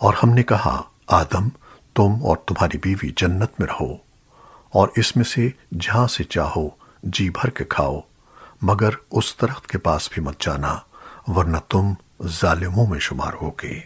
اور ہم نے کہا، آدم، تم اور تمہاری بیوی جنت میں رہو، اور اس میں سے جہاں سے چاہو جی بھر کے کھاؤ، مگر اس درخت کے پاس بھی مت جانا، ورنہ تم ظالموں میں شمار ہوگے۔